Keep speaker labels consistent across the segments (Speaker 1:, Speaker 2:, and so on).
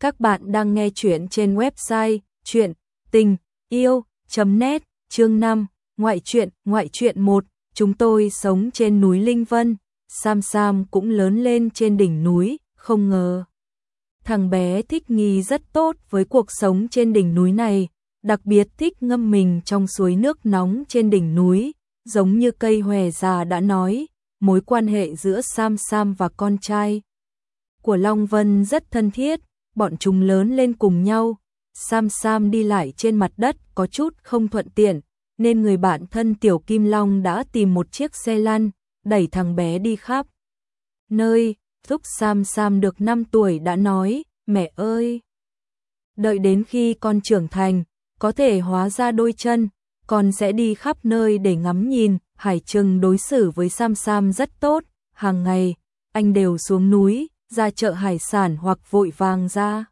Speaker 1: Các bạn đang nghe chuyện trên website chuyện tình yêu.net chương 5 Ngoại truyện Ngoại truyện 1 Chúng tôi sống trên núi Linh Vân, Sam Sam cũng lớn lên trên đỉnh núi, không ngờ. Thằng bé thích nghi rất tốt với cuộc sống trên đỉnh núi này, đặc biệt thích ngâm mình trong suối nước nóng trên đỉnh núi, giống như cây hòe già đã nói, mối quan hệ giữa Sam Sam và con trai của Long Vân rất thân thiết, bọn chúng lớn lên cùng nhau. Sam Sam đi lại trên mặt đất có chút không thuận tiện, nên người bạn thân Tiểu Kim Long đã tìm một chiếc xe lăn, đẩy thằng bé đi khắp. Nơi, thúc Sam Sam được 5 tuổi đã nói, mẹ ơi! Đợi đến khi con trưởng thành, có thể hóa ra đôi chân, con sẽ đi khắp nơi để ngắm nhìn, Hải Trừng đối xử với Sam Sam rất tốt, hàng ngày, anh đều xuống núi, ra chợ hải sản hoặc vội vàng ra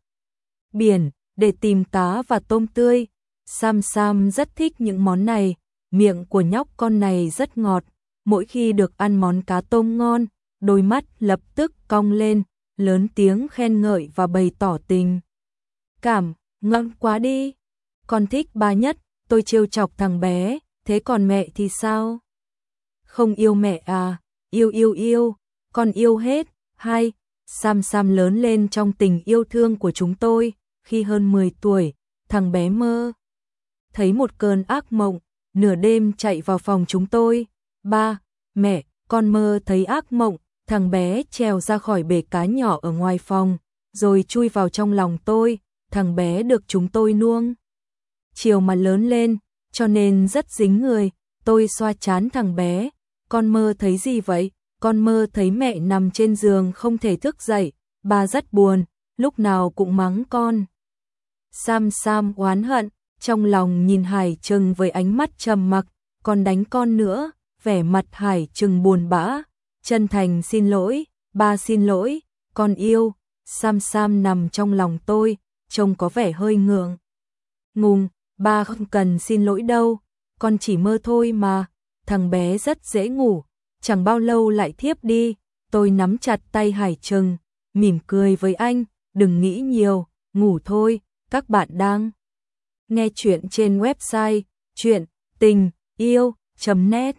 Speaker 1: biển để tìm cá và tôm tươi. Sam Sam rất thích những món này, miệng của nhóc con này rất ngọt, mỗi khi được ăn món cá tôm ngon, đôi mắt lập tức cong lên, lớn tiếng khen ngợi và bày tỏ tình. Cảm, ngon quá đi. Con thích ba nhất, tôi trêu chọc thằng bé, thế còn mẹ thì sao? Không yêu mẹ à, yêu yêu yêu, con yêu hết. Hai, Sam Sam lớn lên trong tình yêu thương của chúng tôi, khi hơn 10 tuổi, thằng bé mơ. Thấy một cơn ác mộng, nửa đêm chạy vào phòng chúng tôi. Ba, mẹ, con mơ thấy ác mộng, thằng bé trèo ra khỏi bể cá nhỏ ở ngoài phòng, rồi chui vào trong lòng tôi, thằng bé được chúng tôi nuông. Chiều mà lớn lên, cho nên rất dính người, tôi xoa chán thằng bé, con mơ thấy gì vậy? Con mơ thấy mẹ nằm trên giường không thể thức dậy, bà rất buồn, lúc nào cũng mắng con. Sam Sam oán hận, trong lòng nhìn Hải Trừng với ánh mắt trầm mặc, còn đánh con nữa, vẻ mặt Hải Trừng buồn bã, chân thành xin lỗi, ba xin lỗi, con yêu, Sam Sam nằm trong lòng tôi, trông có vẻ hơi ngượng. Ngùng, ba không cần xin lỗi đâu, con chỉ mơ thôi mà, thằng bé rất dễ ngủ, chẳng bao lâu lại thiếp đi, tôi nắm chặt tay Hải Trừng, mỉm cười với anh, đừng nghĩ nhiều, ngủ thôi, các bạn đang nghe chuyện trên website chuyện tình yêu.net